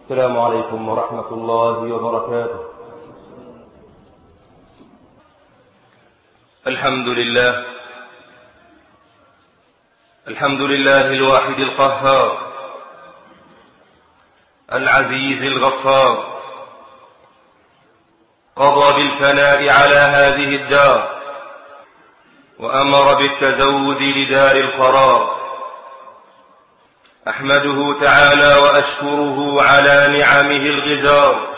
السلام عليكم ورحمة الله وبركاته. الحمد لله. الحمد لله الواحد القهار. العزيز الغفار. قضى بالفناء على هذه الدار. وأمر بالتزود لدار القرار. أحمده تعالى وأشكره على نعمه الغزار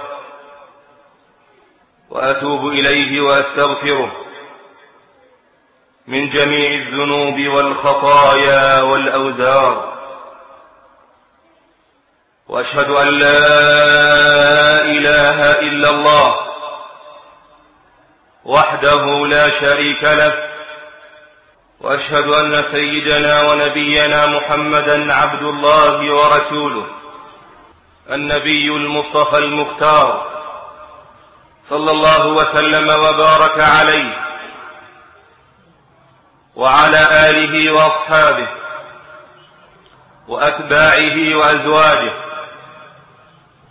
وأتوب إليه وأستغفره. من جميع الذنوب والخطايا والأوزار. وأشهد أن لا إله إلا الله وحده لا شريك له وأشهد أن سيدنا ونبينا محمدا عبد الله ورسوله النبي المصطفى المختار صلى الله وسلم وبارك عليه وعلى آله وأصحابه وأتباعه وأزواجه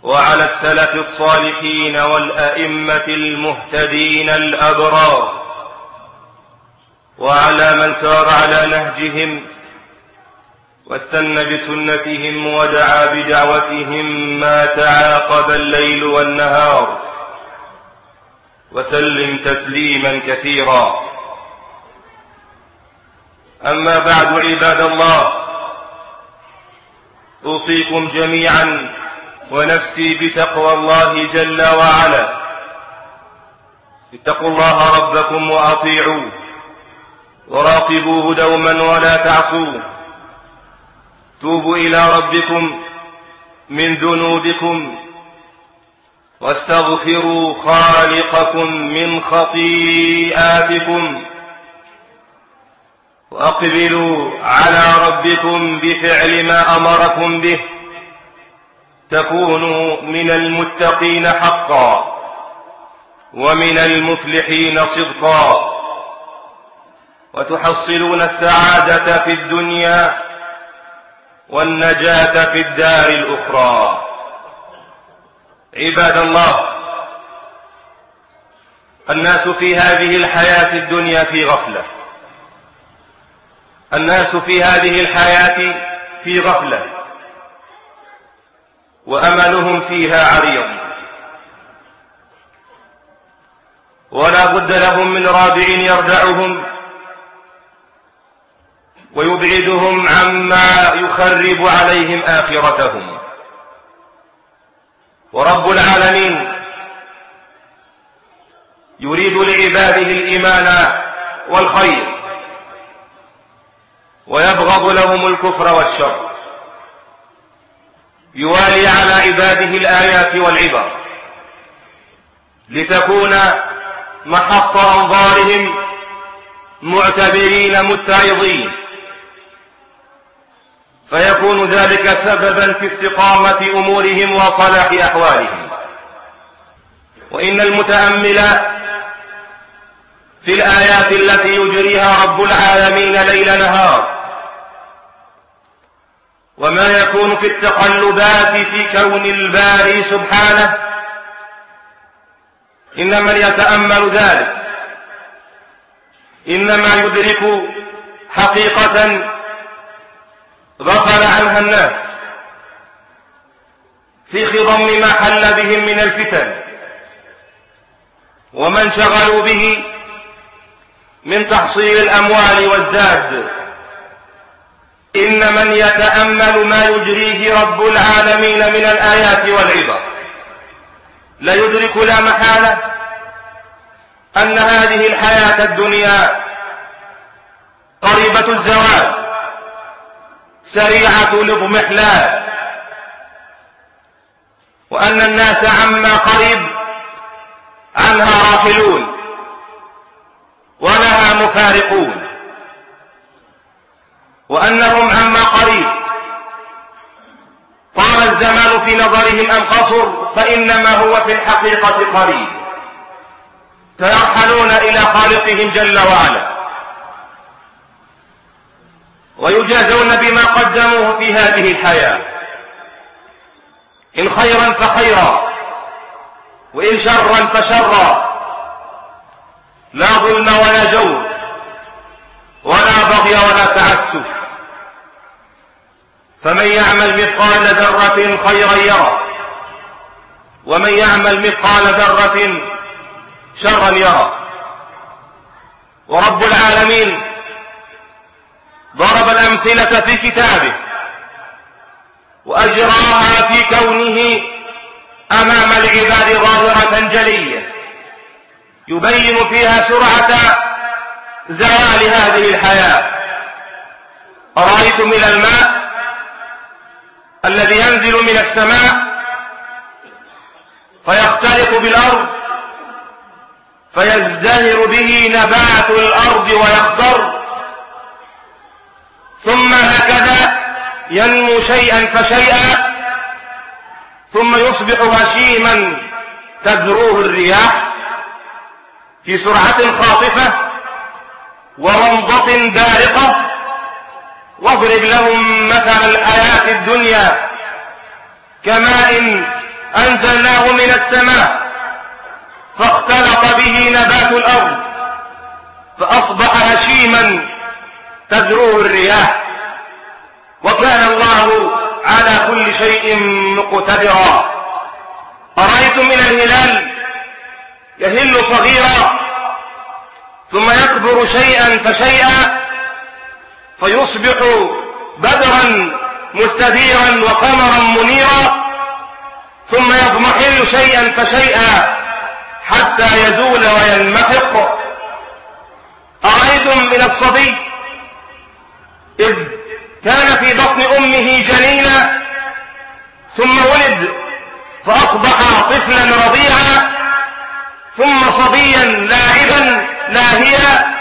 وعلى السلف الصالحين والأئمة المهتدين الأبرار. وعلى من سار على نهجهم واستنى بسنتهم ودعا بدعوتهم ما تعاقب الليل والنهار وسلم تسليما كثيرا. أما بعد عباد الله أوصيكم جميعا ونفسي بتقوى الله جل وعلا. اتقوا الله ربكم وأطيعوه. وراقبوه دوما ولا تعصوه. توبوا إلى ربكم من ذنوبكم واستغفروا خالقكم من خطيئاتكم وأقبلوا على ربكم بفعل ما أمركم به. تكونوا من المتقين حقا ومن المفلحين صدقا. وتحصلون السعادة في الدنيا والنجاة في الدار الأخرى. عباد الله الناس في هذه الحياة الدنيا في غفلة. الناس في هذه الحياة في غفلة. وأملهم فيها عريض. ولا بد لهم من رابع يردعهم. ويبعدهم عما يخرب عليهم آخرتهم. ورب العالمين يريد لعباده الإيمان والخير ويبغض لهم الكفر والشر. يوالي على عباده الآيات والعبر لتكون محط أنظارهم معتبرين متعظين. فيكون ذلك سببا في استقامة أمورهم وصلاح أحوالهم. وإن المتأمل في الآيات التي يجريها رب العالمين ليل نهار وما يكون في التقلبات في كون الباري سبحانه إن من يتأمل ذلك. إنما يدرك حقيقة غفل عنها الناس في خضم ما حل بهم من الفتن وما انشغلوا به من تحصيل الأموال والزاد. إن من يتأمل ما يجريه رب العالمين من الآيات والعبر. لا يدرك لا محالة أن هذه الحياة الدنيا قريبة الزوال. سريعة الاضمحلال وأن الناس عما قريب عنها راحلون ولها مفارقون. وأنهم عما قريب. طال الزمان في نظرهم أم قصر فإنما هو في الحقيقة قريب. سيرحلون إلى خالقهم جل وعلا. ويجازون بما قدموه في هذه الحياة. إن خيرا فخيرا وإن شرا فشرا. لا ظلم ولا جور ولا بغي ولا تعسف. فمن يعمل مثقال ذرة خيرا يرى ومن يعمل مثقال ذرة شرا يرى ورب العالمين ضرب الأمثلة في كتابه وأجراها في كونه أمام العباد ظاهرة جلية يبين فيها سرعة زوال هذه الحياة. أرأيتم إلى الماء الذي ينزل من السماء فيختلط بالأرض فيزدهر به نبات الأرض ويخضر ثم هكذا ينمو شيئا فشيئا ثم يصبح هشيما تذروه الرياح في سرعة خاطفة ورمضة بارقة واضرب لهم مثل الحياة الدنيا كماء أنزلناه من السماء فاختلط به نبات الأرض فأصبح هشيما تذروه الرياح. وكان الله على كل شيء مقتدرا. أرأيتم من الهلال؟ يهل صغيرا. ثم يكبر شيئا فشيئا. فيصبح بدرا مستديرا وقمرا منيرا. ثم يضمحل شيئا فشيئا حتى يزول وينمحق. أرأيتم من الصبي؟ إذ كان في بطن أمه جنينا ثم ولد فأصبح طفلا رضيعا ثم صبيا لاعبا لاهيا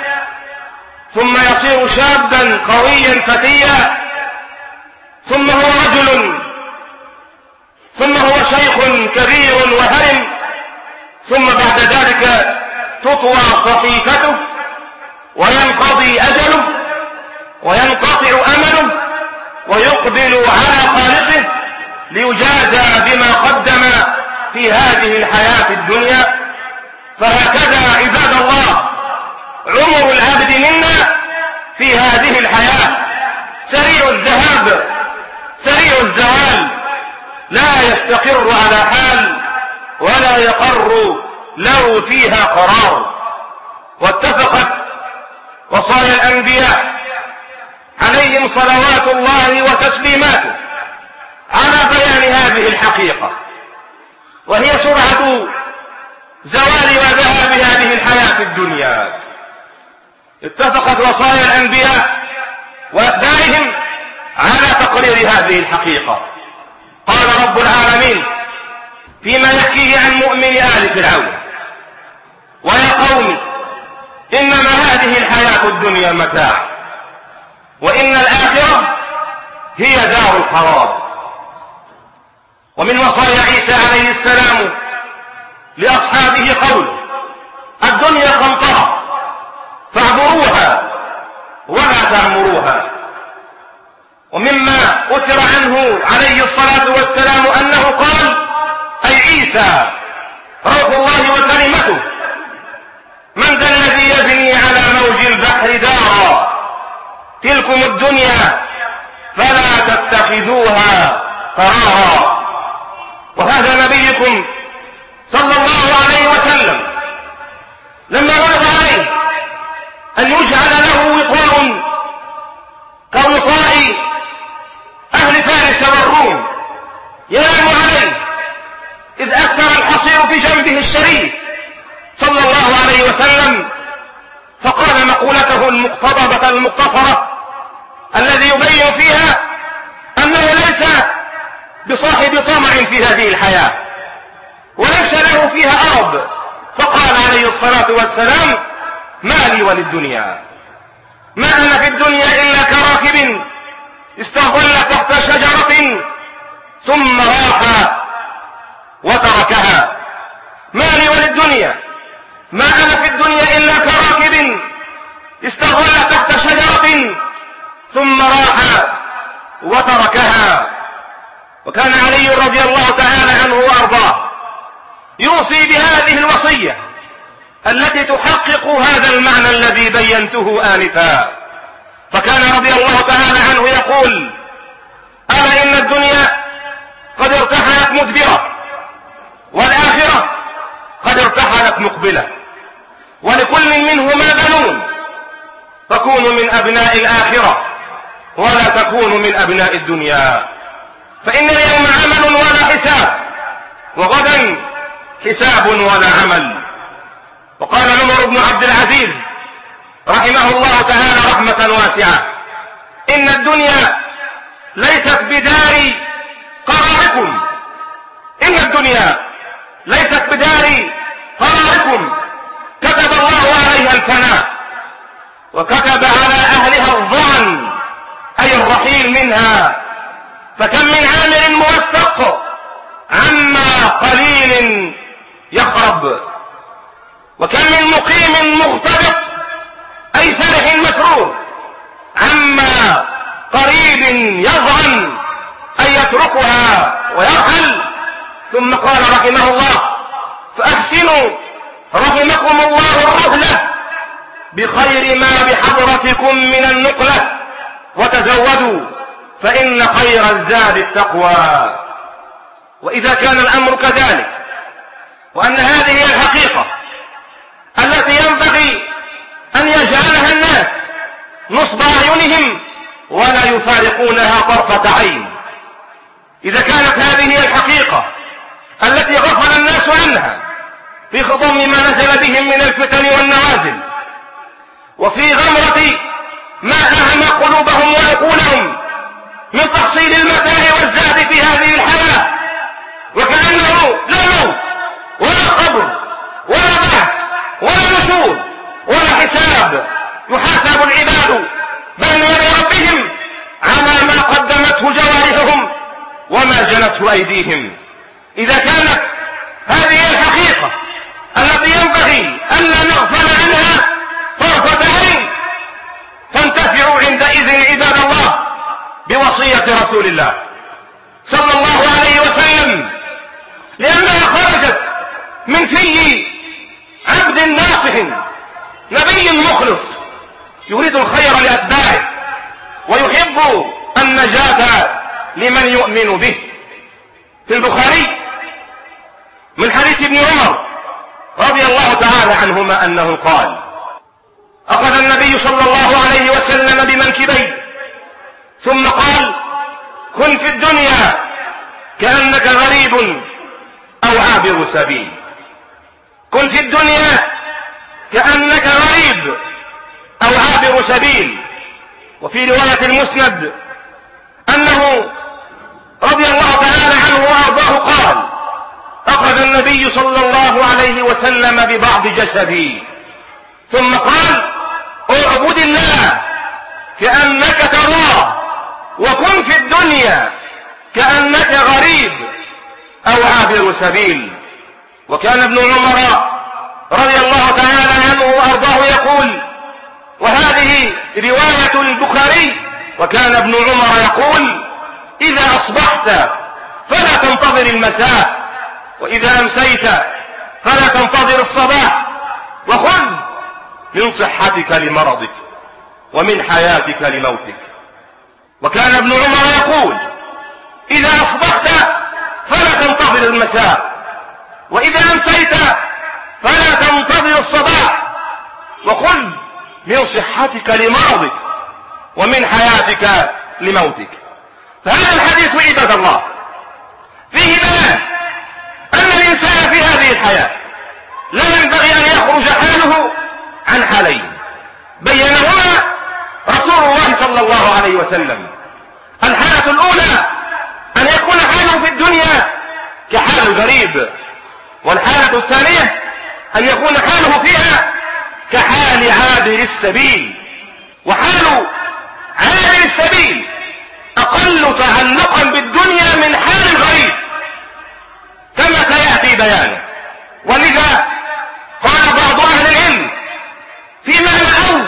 ثم يصير شابا قويا فتيا ثم هو رجل ثم هو شيخ كبير وهرم ثم بعد ذلك تطوى صحيفته وينقضي أجله. وينقطع أمله ويقبل على خالقه ليجازى بما قدم في هذه الحياة الدنيا. فهكذا عباد الله عمر العبد منا في هذه الحياة. سريع الذهاب سريع الزوال. لا يستقر على حال ولا يقر له فيها قرار. واتفقت وصايا الأنبياء عليهم صلوات الله وتسليماته. على بيان هذه الحقيقة. وهي سرعة زوال وذهاب هذه الحياة الدنيا. اتفقت وصايا الأنبياء وأتباعهم على تقرير هذه الحقيقة. قال رب العالمين فيما يحكيه عن مؤمن آل فرعون. ويا قوم إنما هذه الحياة الدنيا متاع. وإن الآخرة هي دار القرار. ومن وصايا عيسى عليه السلام لأصحابه قول الدنيا قنطرة فاعبروها ولا تعمروها. ومما أثر عنه عليه الصلاة والسلام أنه قال أي عيسى روح الله وكلمته من ذا الذي يبني على موج البحر دارا تلكم الدنيا فلا تتخذوها قرارا. وهذا نبيكم صلى الله عليه وسلم لما عرض عليه أن يجعل له وطاء كوطاء أهل فارس والروم ينام عليه إذ أثر الحصير في جنبه الشريف صلى الله عليه وسلم فقال مقولته المقتضبة المقتصرة الذي يبين فيها أنه ليس بصاحب طمع في هذه الحياة وليس له فيها أرض. فقال عليه الصلاة والسلام ما لي وللدنيا ما أنا في الدنيا إلا كراكب استظل تحت شجرة ثم راح وتركها. ما لي وللدنيا ما أنا في الدنيا إلا كراكب استظل تحت شجرة ثم راح وتركها. وكان علي رضي الله تعالى عنه وأرضاه يوصي بهذه الوصية التي تحقق هذا المعنى الذي بينته آنفا. فكان رضي الله تعالى عنه يقول ألا إن الدنيا قد ارتحلت مدبرة والآخرة قد ارتحلت مقبلة. ولكل منهما بنون فكونوا من أبناء الآخرة. ولا تكونوا من أبناء الدنيا. فإن اليوم عمل ولا حساب وغدا حساب ولا عمل. وقال عمر بن عبد العزيز رحمه الله تعالى رحمة واسعة إن الدنيا ليست بدار قراركم. إن الدنيا ليست بدار قراركم. كتب الله عليها الفناء وكتب على أهلها الظعن أي الرحيل منها؟ فكم من عامل موثق عما قليل يخرب وكم من مقيم مغتبط أي فرح مسرور عما قريب يظن أن يتركها ويرحل. ثم قال رحمه الله فأحسنوا رحمكم الله الرهله بخير ما بحضرتكم من النقلة. وتزودوا فإن خير الزاد التقوى. وإذا كان الأمر كذلك وأن هذه هي الحقيقة التي ينبغي أن يجعلها الناس نصب أعينهم ولا يفارقونها طرفة عين. إذا كانت هذه هي الحقيقة التي غفل الناس عنها في خضم ما نزل بهم من الفتن والنوازل وفي غمرة ما أعمى قلوبهم وعقولهم من تحصيل المتاع والزاد في هذه الحياة. وكأنه لا موت ولا قبر ولا بعث ولا نشور ولا حساب. يحاسب العباد بين يدي ربهم على ما قدمته جوارحهم وما جنته أيديهم. إذا كانت هذه الحقيقة التي ينبغي ألا نغفل عنها طرفة عين فانتفعوا عندئذ عباد الله بوصية رسول الله صلى الله عليه وسلم لأنها خرجت من في عبد ناصح نبي مخلص يريد الخير لأتباعه ويحب النجاة لمن يؤمن به. في البخاري من حديث ابن عمر رضي الله تعالى عنهما أنه قال أخذ النبي صلى الله عليه وسلم بمنكبيه. ثم قال كن في الدنيا كأنك غريب أو عابر سبيل. كن في الدنيا كأنك غريب أو عابر سبيل. وفي رواية المسند أنه رضي الله تعالى عنه وأرضاه قال أخذ النبي صلى الله عليه وسلم ببعض جسدي. ثم قال اعبد الله كأنك تراه وكن في الدنيا كأنك غريب أو عابر سبيل. وكان ابن عمر رضي الله تعالى عنه وأرضاه يقول وهذه رواية البخاري. وكان ابن عمر يقول إذا أصبحت فلا تنتظر المساء وإذا أمسيت فلا تنتظر الصباح وخذ من صحتك لمرضك ومن حياتك لموتك. وكان ابن عمر يقول إذا أصبحت فلا تنتظر المساء وإذا أمسيت فلا تنتظر الصباح. وخذ من صحتك لمرضك ومن حياتك لموتك. فهذا الحديث عباد الله فيه بيان أن الإنسان في هذه الحياة لا ينبغي أن يخرج حاله عن حالين بينهما رسول الله صلى الله عليه وسلم. الحالة الأولى أن يكون حاله في الدنيا كحال الغريب. والحالة الثانية أن يكون حاله فيها كحال عابر السبيل. وحال عابر السبيل أقل تعلقا بالدنيا من حال الغريب. كما سيأتي بيانه. ولذا في معنى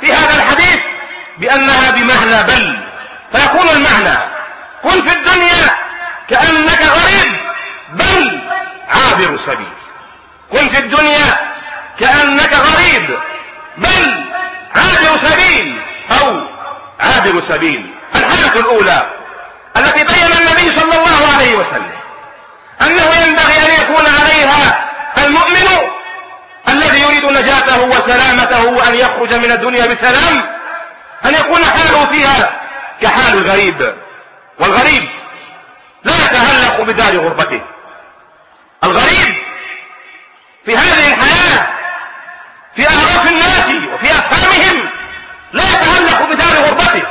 في هذا الحديث بأنها بمعنى بل فيكون المعنى كن في الدنيا كأنك غريب بل عابر سبيل كن في الدنيا كأنك غريب بل عابر سبيل أو عابر سبيل. الحالة الأولى التي بين النبي صلى الله عليه وسلم أنه ينبغي أن يكون عليها المؤمن عافيته وسلامته وأن يخرج من الدنيا بسلام أن يكون حاله فيها كحال الغريب والغريب. لا يتهلق بدار غربته. الغريب في هذه الحياة في أعراف الناس وفي أفهامهم لا يتعلق بدار غربته.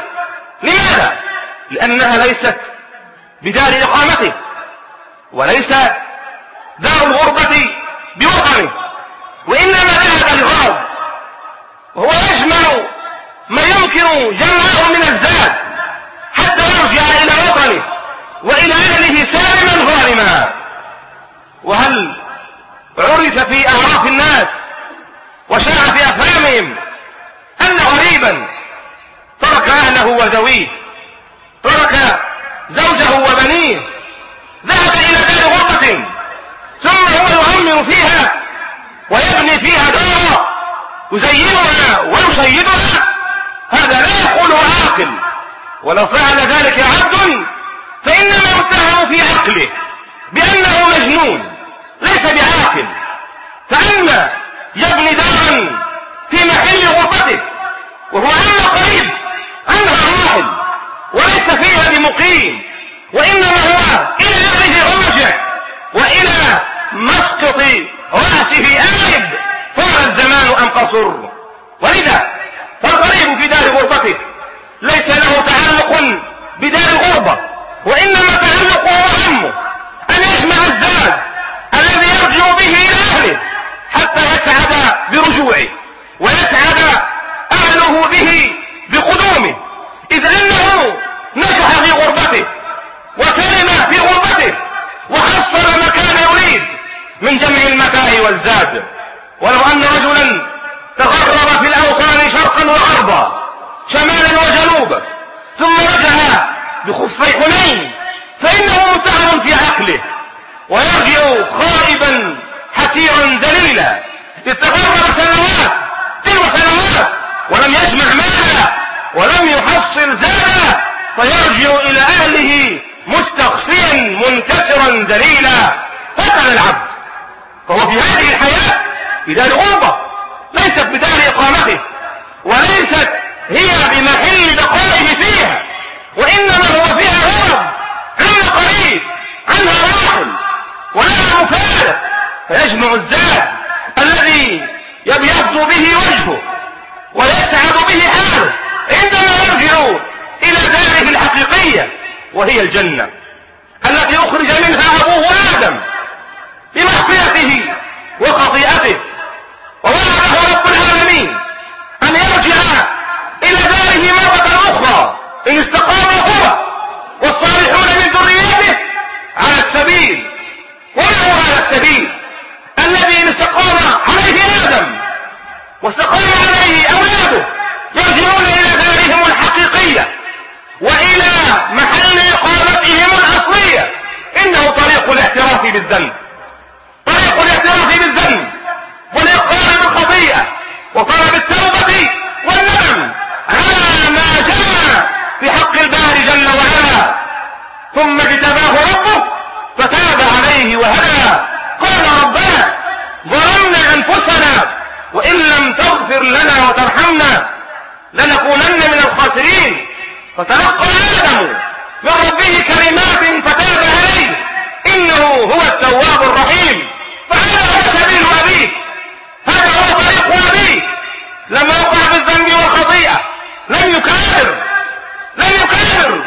لماذا؟ لأنها ليست بدار إقامته وليس دار الغربة بوطنه. وإنما ذهب لغرض وهو يجمع ما يمكن جمعه من الزاد حتى يرجع إلى وطنه وإلى أهله سالما غانما وهل عرف في أعراف الناس وشاع في أفهامهم أن غريبا ترك أهله وذويه ترك زوجه وبنيه ذهب إلى دار غربة ثم هو يؤمن فيها ويبني فيها دارا يزينها ويشيدها هذا لا يقوله عاقل. ولو فعل ذلك عبد فإنما يتهم في عقله بأنه مجنون ليس بعاقل. فأما يبني دارا في محل غربته وهو أما قريب عنها راحل وليس فيها بمقيم وإنما هو إلى أهله راجع. رأسه آب طال الزمان أم قصر. ولذا فالغريب في دار غربته. ليس له تعلق بدار الغربة وإنما تعلقه وهمه أن يجمع الزاد الذي يرجع به إلى أهله حتى يسعد برجوعه. ويسعد أهله به بقدومه. إذ أنه نجح في غربته. وسلم في غربته وحصل ما كان يريد من جمع المتاع والزاد. ولو أن رجلا تغرب في الأوطان شرقا وغربا شمالا وجنوبا ثم رجع بخفي حنين فإنه متهم في عقله ويرجع خائبا حسيرا ذليلا. تغرب سنوات تلو سنوات ولم يجمع مالا ولم يحصل زادا فيرجع إلى أهله مستخفيا منكسرا ذليلا. هكذا العبد فهو في هذه الحياة في دار غربة ليست بدار إقامته وليست هي بمحل بقائه فيها وإنما هو فيها غرب عنها قريب عنها راحل ولها مفارق. فيجمع الزاد الذي يبيض به وجهه ويسعد به حاله عندما يرجع إلى داره الحقيقية وهي الجنة التي أخرج منها أبوه آدم. بمعصيته وخطيئته. ووعده رب العالمين أن يرجع إلى داره مرة أخرى إن استقام هو والصالحون من ذريته على السبيل. هو على السبيل. الذي إن استقام عليه آدم واستقام عليه أولاده يرجعون إلى دارهم الحقيقية وإلى محل إقامتهم الأصلية. إنه طريق الاعتراف بالذنب. طريق الاعتراف بالذنب والإقرار بالخطيئة وطلب التوبة والندم على ما جاء في حق الباري جل وعلا. ثم اجتباه ربه فتاب عليه وهدى. قال ربنا ظلمنا أنفسنا وإن لم تغفر لنا وترحمنا لنكونن من الخاسرين. فتلقى آدم من ربه كلمات فتاب عليه. إنه هو التواب الرحيم. فهذا هو سبيل أبيك هذا هو طريق أبيك لما وقع بالذنب والخطيئة. لم يكابر لم يكابر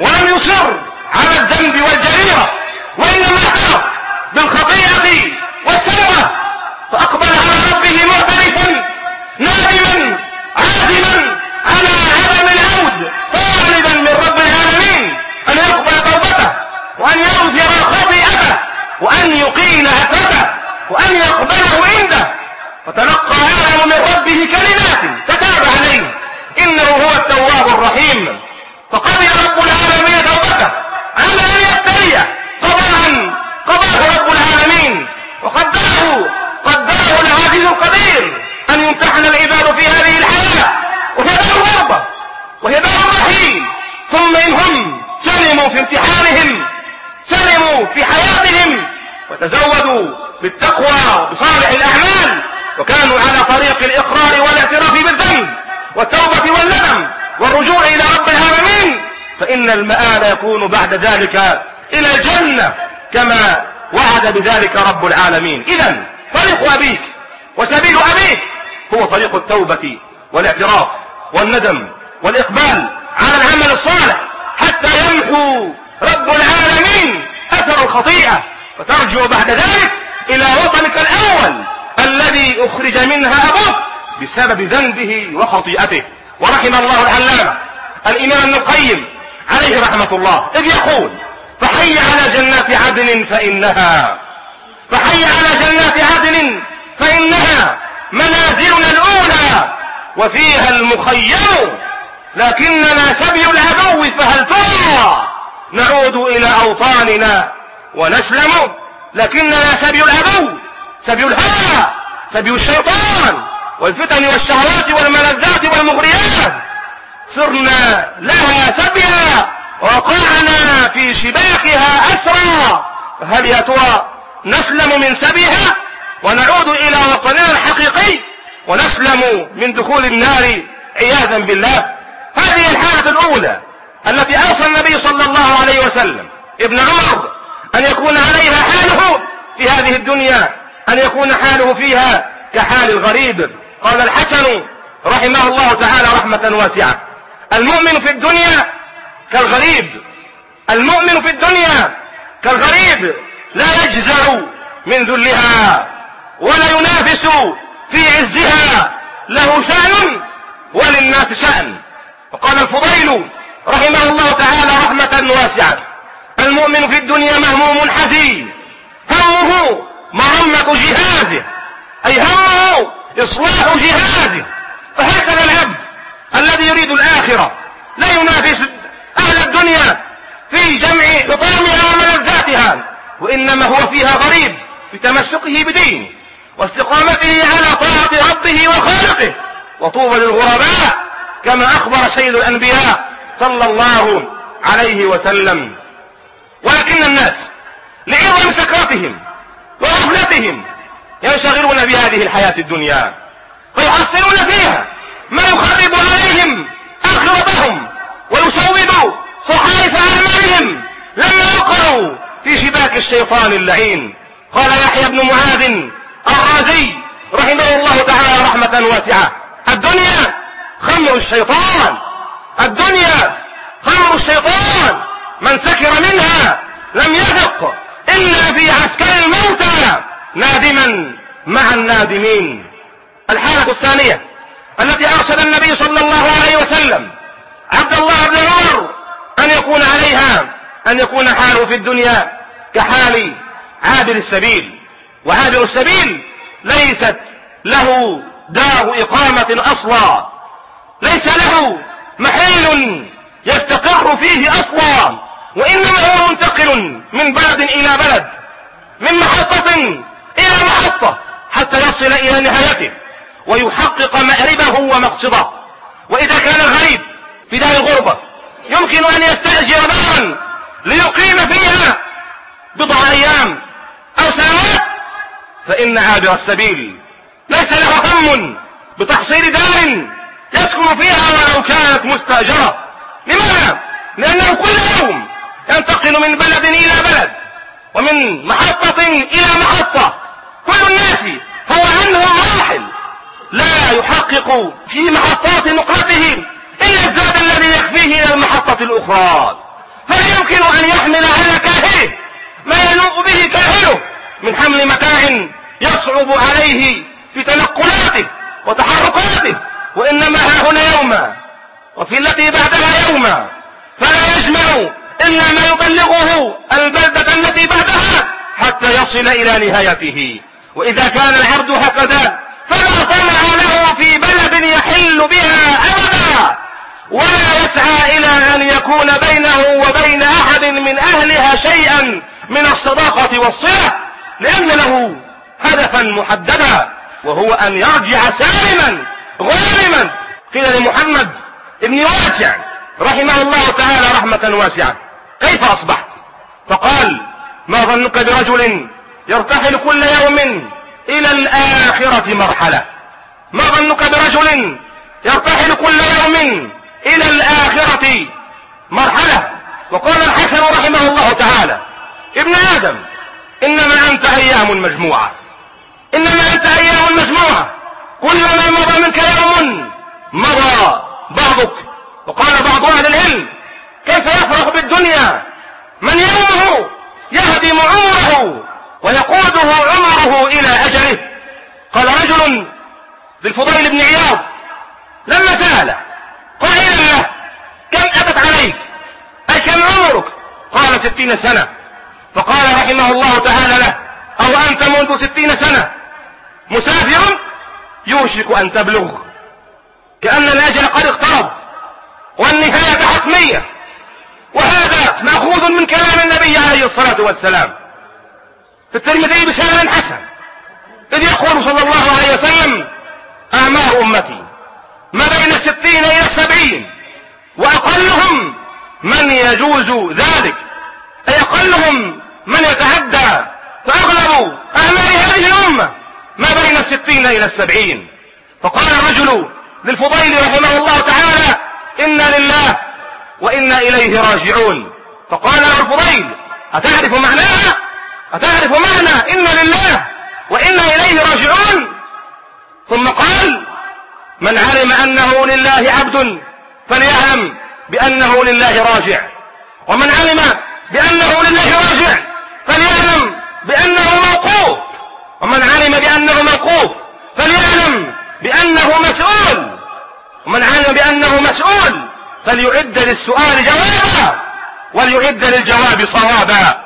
ولم يصر على الذنب والجريرة. وإنما اعترف بالخطيئة والسلوى فأقبل على ربه معترفا نادما عازما على عدم العود طالبا من رب العالمين أن يقبل توبته وأن يغفر خطيئته وأن يقيل هفته وأن يقبله عنده. فتلقى آدم من ربه كلمات فتاب عليه. إنه هو التواب الرحيم. فقبل رب العالمين توبته. على أن يبتلي قضاء قضاه رب العالمين. وقدره قدره العزيز القدير. أن يمتحن العباد في هذه الحياة. وهي دار الغربة. وهي دار الرحيل. ثم إن هم سلموا في امتحانهم سلموا في حياتهم وتزودوا بالتقوى وبصالح الأعمال. وكانوا على طريق الإقرار والاعتراف بالذنب والتوبة والندم والرجوع إلى رب العالمين. فإن المآل يكون بعد ذلك إلى الجنة كما وعد بذلك رب العالمين. إذا طريق أبيك وسبيل أبيك هو طريق التوبة والاعتراف والندم والإقبال على العمل الصالح حتى يمحو رب العالمين أثر الخطيئة. وترجع بعد ذلك إلى وطنك الأول الذي أخرج منها أبوك بسبب ذنبه وخطيئته. ورحم الله العلامة الإمام ابن القيم عليه رحمة الله إذ يقول فحي على جنات عدن فإنها فحي على جنات عدن فإنها منازلنا الأولى وفيها المخيم لكننا سبي العدو فهل ترى نعود إلى أوطاننا ونسلم لكننا سبي العدو سبي الهوى سبي الشيطان والفتن والشهوات والملذات والمغريات. صرنا لها سبيا وقعنا في شباكها أسرى هل يا ترى نسلم من سبيها؟ ونعود إلى وطننا الحقيقي ونسلم من دخول النار عياذا بالله. هذه الحالة الأولى التي أوصى النبي صلى الله عليه وسلم ابن عمر أن يكون عليها حاله في هذه الدنيا أن يكون حاله فيها كحال الغريب. قال الحسن رحمه الله تعالى رحمة واسعة المؤمن في الدنيا كالغريب. المؤمن في الدنيا كالغريب لا يجزع من ذلها ولا ينافس في عزها. له شأن وللناس شأن. وقال الفضيل رحمه الله تعالى رحمة واسعة المؤمن في الدنيا مهموم حزين. همه مرمة جهازه. أي همه إصلاح جهازه. فهكذا العبد الذي يريد الآخرة. لا ينافس أهل الدنيا في جمع حطامها وملذاتها وإنما هو فيها غريب بتمسكه بدينه واستقامته على طاعة ربه وخالقه. وطوبى للغرباء كما أخبر سيد الأنبياء صلى الله عليه وسلم. ولكن الناس لعظم سكرتهم وغفلتهم ينشغلون بهذه الحياة الدنيا فيحصلون فيها ما يخرب عليهم آخرتهم ويسود صحائف أعمالهم. لما وقعوا في شباك الشيطان اللعين. قال يحيى بن معاذ الرازي رحمه الله تعالى رحمة واسعة. الدنيا خمر الشيطان. الدنيا خمر الشيطان. من سكر منها لم يثق إلا في عسكر الموتى نادما مع النادمين. الحالة الثانية التي أرشد النبي صلى الله عليه وسلم عبد الله بن عمر أن يكون عليها أن يكون حاله في الدنيا كحال عابر السبيل. وعابر السبيل ليست له دار إقامة أصلا. ليس له محل يستقر فيه أصلا. وإنما هو منتقل من بلد إلى بلد من محطة إلى محطة حتى يصل إلى نهايته ويحقق مأربه ومقصده وإذا كان الغريب في دار الغربة يمكن أن يستأجر دارا ليقيم فيها بضع أيام أو سنوات فإن عابر السبيل ليس له هم بتحصيل دار يسكن فيها ولو كانت مستأجرة لماذا؟ لأنه كل يوم ينتقل من بلد إلى بلد ومن محطة إلى محطة. كل الناس هو عنهم راحل لا يحقق في محطات نقلته إلا الزاد الذي يكفيه إلى المحطة الأخرى. فلا يمكن أن يحمل على كاهله ما ينوء به كاهله من حمل متاع يصعب عليه في تنقلاته وتحركاته. وإنما ها هنا يوما وفي التي بعدها يوما. فلا يجمع إلا ما يبلغه البلدة التي بعدها حتى يصل إلى نهايته. وإذا كان العبد هكذا فلا طمع له في بلد يحل بها أبدا. ولا يسعى إلى أن يكون بينه وبين أحد من أهلها شيئا من الصداقة والصلة لأن له هدفا محددا وهو أن يرجع سالما غانما. قيل لمحمد ابن واسع رحمه الله تعالى رحمة واسعة. كيف أصبحت؟ فقال ما ظنك برجل يرتحل كل يوم إلى الآخرة مرحلة. ما ظنك برجل يرتحل كل يوم إلى الآخرة مرحلة؟ وقال الحسن رحمه الله تعالى ابن آدم إنما أنت أيام مجموعة. إنما أنت أيام مجموعة. كلما مضى منك يوم مضى بعضك. وقال بعض أهل العلم كيف يفرح بالدنيا؟ من يومه يهدم عمره ويقوده عمره إلى أجله. قال رجل للفضيل بن عياض لما سأل قائلا له كم أتت عليك؟ أي كم عمرك؟ قال ستين سنة. فقال رحمه الله تعالى له أو أنت منذ ستين سنة؟ مسافر يوشك أن تبلغ كأن الأجل قد اقترب والنهاية حتمية. وهذا مأخوذ من كلام النبي عليه الصلاة والسلام. في الترمذي بسند حسن. إذ يقول صلى الله عليه وسلم أعمار أمتي ما بين الستين إلى السبعين وأقلهم من يجوز ذلك. أي أقلهم من يتعدى فأغلب أعمال هذه الأمة ما بين الستين إلى السبعين فقال الرجل للفضيل رحمه الله تعالى إنا لله وإنا إليه راجعون. فقال له الفضيل أتعرف معناها أتعرف معنى إنا لله وإنا إليه راجعون؟ ثم قال من علم أنه لله عبد فليعلم بأنه لله راجع. ومن علم بأنه لله راجع فليعلم بأنه موقوف. ومن علم بأنه موقوف فليعلم بأنه مسؤول. ومن علم بأنه مسؤول فليعد للسؤال جوابا! وليعد للجواب صوابا!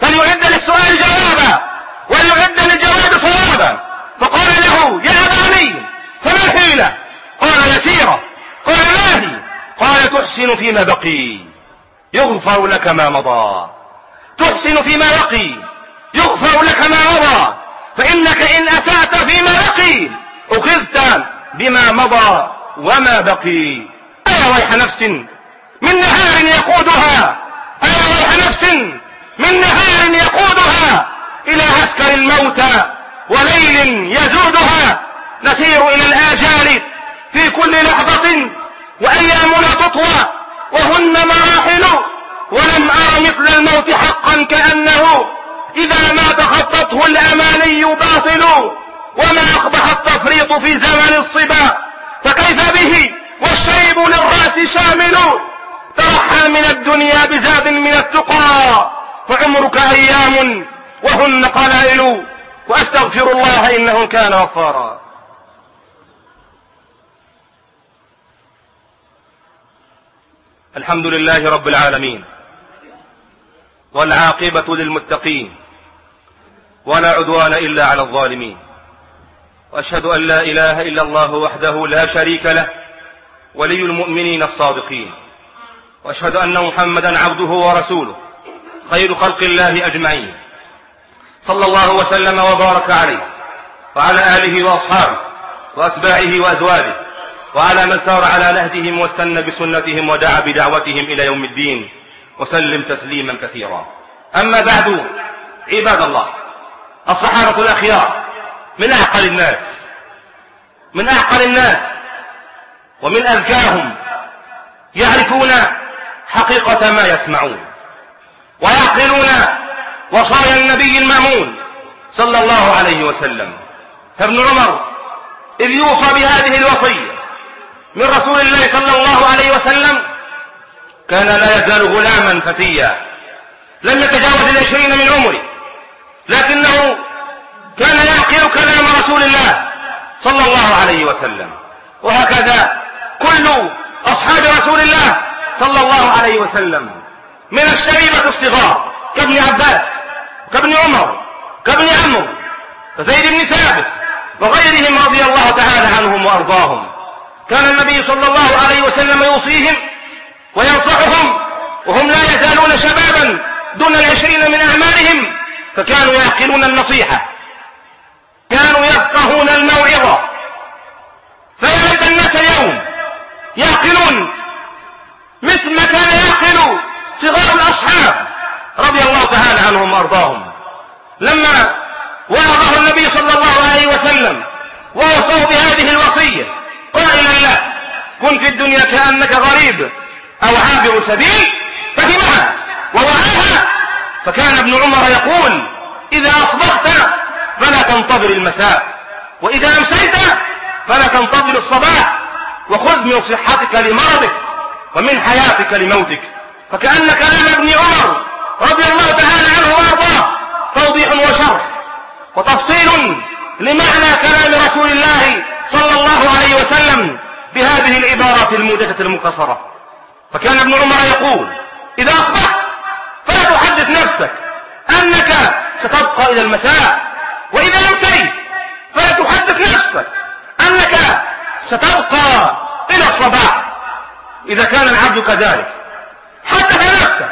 فليعد للسؤال جوابا! وليعد للجواب صوابا! فقال له يا أبا علي فما الحيلة قال يسيرة. قال ما هي؟ قال تحسن فيما بقي يغفر لك ما مضى. تحسن فيما بقي يغفر لك ما مضى فإنك إن أسأت فيما بقي أخذت بما مضى وما بقي. ويح نفس من نهار يقودها. أيا ويح نفس من نهار يقودها. إلى عسكر الموتى وليل يزودها. نسير إلى الآجال في كل لحظة وأيامنا تطوى. وهن مراحل ولم أر مثل الموت حقا كأنه. إذا ما تخطته الأماني باطل. وما أقبح التفريط في زمن الصبا. فكيف به؟ والشيب للرأس شامل. ترحل من الدنيا بزاد من التقى. فعمرك أيام. وهن قلائل. وأستغفر الله إنه كان غفارا. الحمد لله رب العالمين. والعاقبة للمتقين. ولا عدوان إلا على الظالمين. وأشهد أن لا إله إلا الله وحده لا شريك له. ولي المؤمنين الصادقين. وأشهد أن محمدا عبده ورسوله خير خلق الله أجمعين. صلى الله وسلم وبارك عليه وعلى آله وأصحابه وأتباعه وأزواجه وعلى من سار على نهجهم واستنى بسنتهم ودعا بدعوتهم إلى يوم الدين وسلم تسليما كثيرا. أما بعد عباد الله الصحابة الأخيار من أعقل الناس من أعقل الناس ومن أذكاهم يعرفون حقيقة ما يسمعون ويعقلون وصايا النبي المأمون صلى الله عليه وسلم. فابن عمر إذ يوصى بهذه الوصية من رسول الله صلى الله عليه وسلم كان لا يزال غلاما فتيا لم يتجاوز العشرين من عمره لكنه كان يعقل كلام رسول الله صلى الله عليه وسلم. وهكذا كل أصحاب رسول الله صلى الله عليه وسلم. من الشريبة الصغار كابن عباس كابن عمر كابن عمرو كزيد بن ثابت وغيرهم رضي الله تعالى عنهم وأرضاهم. كان النبي صلى الله عليه وسلم يوصيهم وينصحهم وهم لا يزالون شبابا دون العشرين من أعمالهم فكانوا يعقلون النصيحة. كانوا يفقهون الموعظة. فيا ليت الناس اليوم يعقلون مثل ما كان يعقل صغار الأصحاب رضي الله تعالى عنهم وأرضاهم. لما وعظه النبي صلى الله عليه وسلم ووصاه بهذه الوصية قائلا له كن في الدنيا كأنك غريب أو عابر سبيل فهمها ووعاها. فكان ابن عمر يقول إذا أصبحت فلا تنتظر المساء وإذا أمسيت فلا تنتظر الصباح. وخذ من صحتك لمرضك ومن حياتك لموتك. فكأن كلام ابن عمر رضي الله تعالى عنه وأرضاه. توضيح وشرح وتفصيل لمعنى كلام رسول الله صلى الله عليه وسلم بهذه العبارات الموجزة المقصرة فكان ابن عمر يقول إذا أصبحت فلا تحدث نفسك أنك ستبقى إلى المساء وإذا أمسيت فلا تحدث نفسك أنك ستبقى إلى الصباح. إذا كان العبد كذلك. حدث نفسه.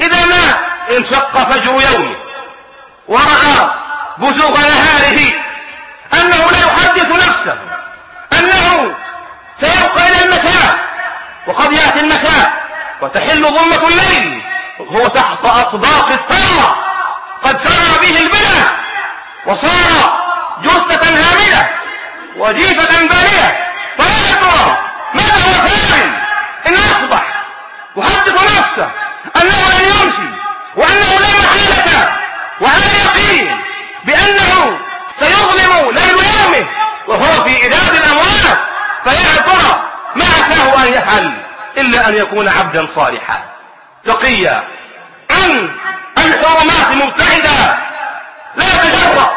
إذا ما انشق فجر يومه. ورأى بزوغ نهاره أنه لا يحدث نفسه. أنه سيبقى إلى المساء. وقد يأتي المساء وتحل ظلمة الليل. هو تحت أطباق الثرى. قد سرى به البلى وصار جثة هامدة وجيفة بالية فلا ترى ماذا هو فاعل إن أصبح يحدث نفسه أنه لن يمشي وأنه لا محالة وعلى يقين بأنه سيظلم ليل يومه وهو في إداد الأموات فيا ترى ما عساه أن يفعل إلا أن يكون عبدا صالحا تقيا عن الحرمات مبتعدا لا يتجرأ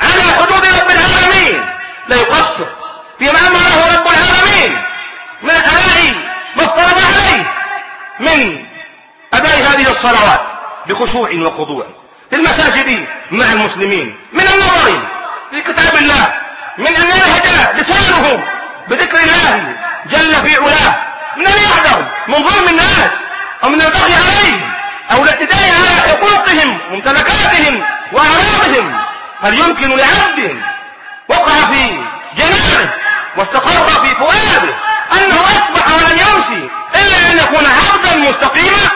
على حدود رب العالمين لا يقصر فيما أمره رب العالمين من أداء ما افترض عليه من أداء هذه الصلوات بخشوع وخضوع في المساجد مع المسلمين من النظر في كتاب الله من أن يلهج لسانه بذكر الله جل في علاه من أن يحذر من ظلم الناس أو من البغي عليهم أو الاعتداء على حقوقهم وممتلكاتهم وأعراضهم هل يمكن لعبد وقع في جنانه واستقر في فؤاده أنه أصبح ولن يمشي إلا أن يكون عبدا مستقيما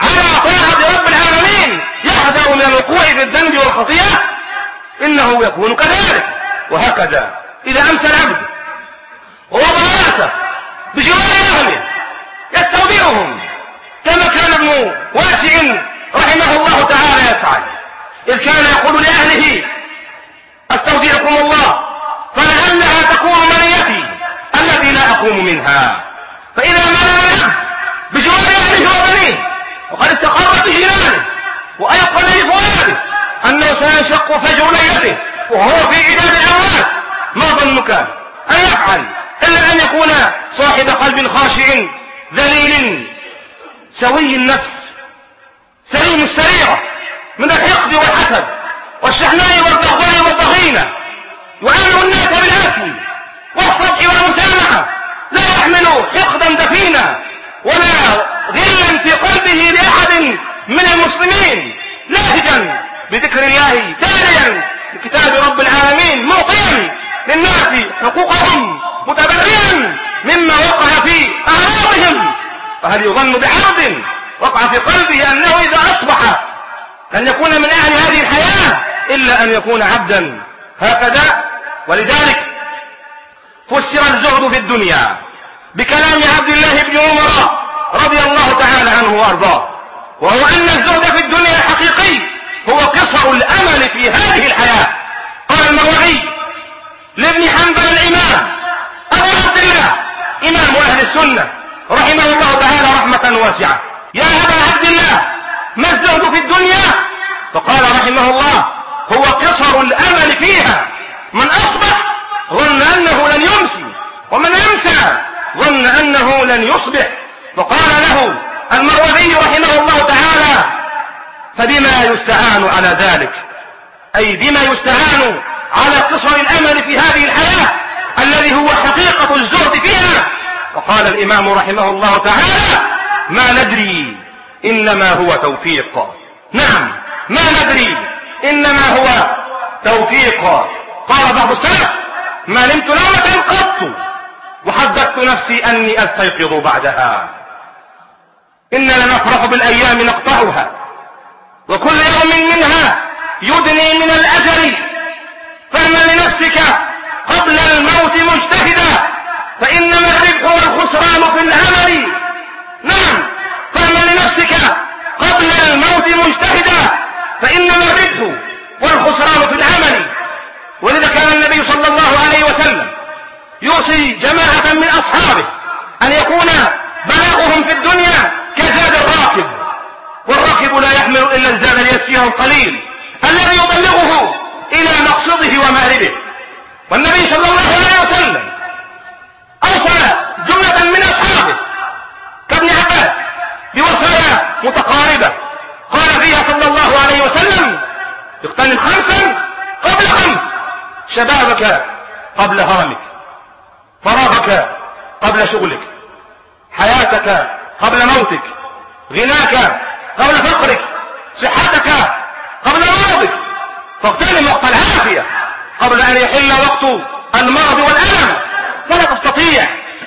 على طاعة رب العالمين يحذر من الوقوع في الذنب والخطيئة إنه يكون كذلك وهكذا إذا أمسى العبد ووضع رأسه بجوار أهله يستودعهم كما كان ابن واسع رحمه الله تعالى يفعل إذ كان يقول لأهله أستودعكم الله فلعلها تكون منيتي التي لا أقوم منها. فإذا مال العبد بجوار أهله وبنيه وقد استقر في جنانه وأيقن لفؤاده أنه سينشق فجر ليلته وهو في عداد الأموات. ما ظنك أن يفعل إلا أن يكون صاحب قلب خاشع ذليل سوي النفس سليم السريرة من الحقد والحسد والشحناء والبغضاء والضغينة. يعامل الناس بالعفو والصفح والمسامحة. لا يحمل حقدا دفينا ولا غلا في قلبه لأحد من المسلمين. لاهجا بذكر الله تاليا لكتاب رب العالمين معطيا للناس حقوقهم متبرئا مما وقع في أعراضهم. فهل يظن بعبد وقع في قلبه أنه إذا أصبح لن يكون من أهل هذه الحياة إلا أن يكون عبدا. هكذا ولذلك فسر الزهد في الدنيا بكلام عبد الله بن عمر رضي الله تعالى عنه وأرضاه وهو أن الزهد في الدنيا الحقيقي هو قصر الأمل في هذه الحياة. قال المروعي لابن حنبل الإمام أبو عبد الله إمام أهل السنة رحمه الله تعالى رحمة واسعة. يا أبا عبد الله ما الزهد في الدنيا؟ فقال رحمه الله هو قصر الأمل فيها. من أصبح ظن أنه لن يمسي ومن امسى ظن أنه لن يصبح. فقال له المروزي رحمه الله تعالى فبما يستعان على ذلك؟ أي بما يستعان على قصر الأمل في هذه الحياة الذي هو حقيقة الزهد فيها؟ فقال الإمام رحمه الله تعالى ما ندري إنما هو توفيق. نعم ما ندري إنما هو توفيق. قال بعض السلف ما نمت نومة قط. وحدثت نفسي أني أستيقظ بعدها. إننا نفرح بالأيام نقطعها. وكل يوم منها يدني من الأجل. لنفسك قبل الموت مجتهدا. فإنما الربح والخسران في العمل نعم فاعمل لنفسك قبل الموت مجتهدا فإنما الربح والخسران في العمل ولذا كان النبي صلى الله عليه وسلم يوصي جماعة من أصحابه أن يكون بلاغهم في الدنيا كزاد الراكب والراكب لا يحمل إلا الزاد اليسير القليل الذي يبلغه إلى مقصده ومأربه والنبي صلى الله عليه وسلم أوصى جملة من أصحابه كابن عباس بوصايا متقاربة قال فيها صلى الله عليه وسلم اغتنم خمسا قبل خمس شبابك قبل هرمك فراغك قبل شغلك حياتك قبل موتك غناك قبل فقرك صحتك قبل مرضك فاغتنم وقت العافية قبل أن يحل وقت المرض والألم ولا تستطيع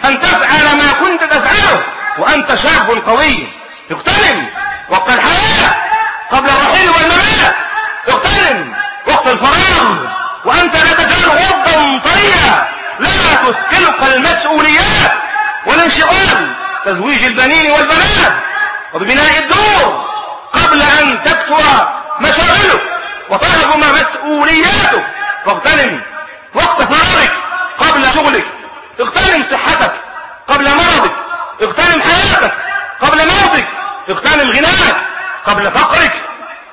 أن تفعل ما كنت تفعله وأنت شاب قوي اغتنم وقت الحياة قبل الرحيل والممات اغتنم وقت الفراغ وأنت لا تزال غضا طريا لا تثقلك المسؤوليات والانشغال تزويج البنين والبنات وببناء الدور قبل أن تكثر مشاغلك وتعظم مسؤولياتك واغتنم وقت فراغك قبل شغلك. اغتنم صحتك قبل مرضك. اغتنم حياتك قبل موتك. اغتنم غناك قبل فقرك.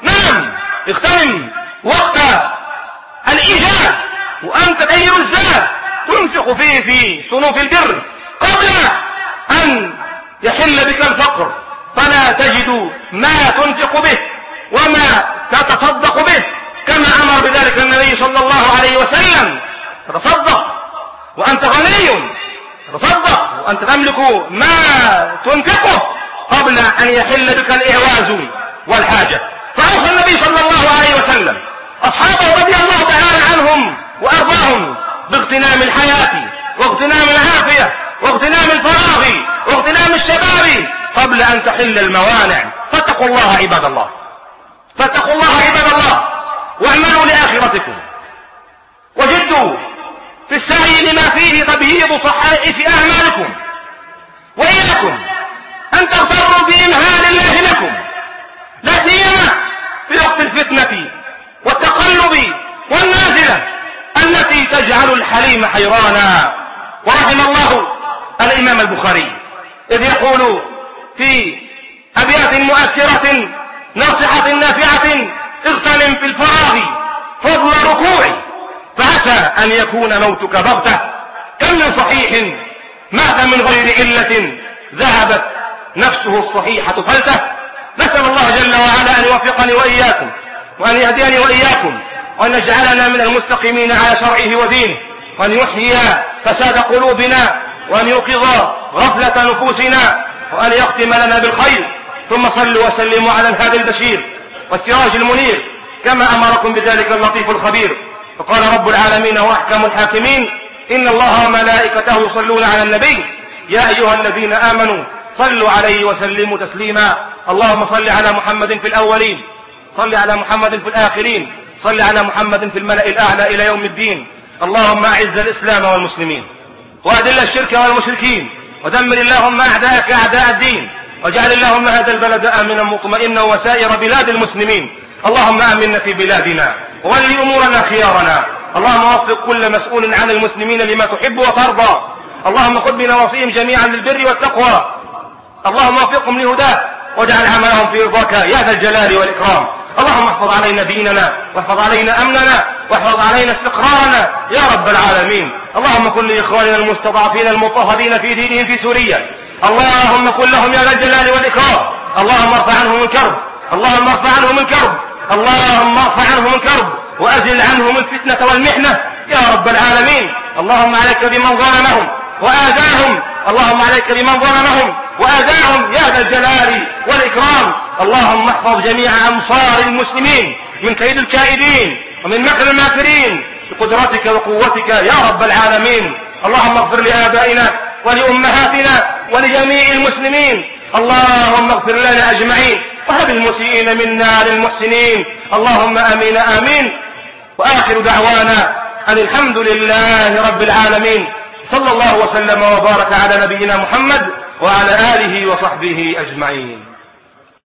نعم اغتنم وقت الإيجاد. وأنت تأير الزاد. تنفق فيه في صنوف البر قبل أن يحل بك الفقر فلا تجد ما تنفق به وما تتصدق به كما أمر بذلك النبي صلى الله عليه وسلم. تصدق وأنت غني تصدق وأنت تملك ما تنفقه قبل أن يحل بك الإعواز والحاجة. فأوصى النبي صلى الله عليه وسلم أصحابه رضي الله تعالى عنهم وأرضاهم باغتنام الحياة واغتنام العافية واغتنام الفراغ واغتنام الشباب قبل أن تحل الموانع. فاتقوا الله عباد الله. فاتقوا الله عباد الله واعملوا لآخرتكم. وجدوا في السعي لما فيه تبييض صحائف أعمالكم. وإياكم أن تغتروا بإمهال الله لكم. لا سيما في وقت الفتنة والتقلب والنازلة التي تجعل الحليم حيرانا. البخاري إذ يقول في أبيات مؤثرة ناصحة نافعة اغتنم في الفراغ فضل ركوع فعسى أن يكون موتك بغتة. كم من صحيح مات من غير علة ذهبت نفسه الصحيحة فلته. نسأل الله جل وعلا أن يوفقني وإياكم وأن يهديني وإياكم وأن يجعلنا من المستقيمين على شرعه ودينه وأن يحيي فساد قلوبنا وأن يوقظ غفلة نفوسنا وأن يختم لنا بالخير. ثم صلوا وسلموا على الهادي البشير والسراج المنير كما أمركم بذلك اللطيف الخبير. فقال رب العالمين وأحكم الحاكمين إن الله وملائكته يصلون على النبي. يا أيها الذين آمنوا صلوا عليه وسلموا تسليما. اللهم صل على محمد في الأولين. صل على محمد في الآخرين. صل على محمد في الملأ الأعلى إلى يوم الدين. اللهم أعز الإسلام والمسلمين. وأذل الشرك والمشركين ودمر اللهم أعداءك أعداء الدين واجعل اللهم هذا البلد آمنا مطمئنا وسائر بلاد المسلمين. اللهم آمنا في بلادنا وولي أمورنا خيارنا. اللهم وفق كل مسؤول عن المسلمين لما تحب وترضى. اللهم خذ بنواصيهم جميعا للبر والتقوى. اللهم وفقهم لهداه واجعل عملهم في رضاك يا ذا الجلال والإكرام. اللهم احفظ علينا ديننا واحفظ علينا أمننا واحفظ علينا استقرارنا يا رب العالمين. اللهم كن لإخواننا المستضعفين المضطهدين في دينهم في سوريا. اللهم كن لهم يا ذا الجلال والإكرام. اللهم ارفع عنهم الكرب. اللهم ارفع عنهم الكرب. اللهم ارفع عنهم الكرب. وأزل عنهم الفتنة والمحنة. يا رب العالمين. اللهم عليك بمن ظلمهم. وآذاهم. اللهم عليك بمن ظلمهم. وآذاهم يا ذا الجلال والإكرام. اللهم احفظ جميع أمصار المسلمين من كيد الكائدين ومن مكر الماكرين بقدرتك وقوتك يا رب العالمين. اللهم اغفر لآبائنا ولأمهاتنا ولجميع المسلمين. اللهم اغفر لنا أجمعين. وهب المسيئين منا للمحسنين. اللهم آمين آمين. وآخر دعوانا أن الحمد لله رب العالمين. صلى الله وسلم وبارك على نبينا محمد وعلى آله وصحبه أجمعين.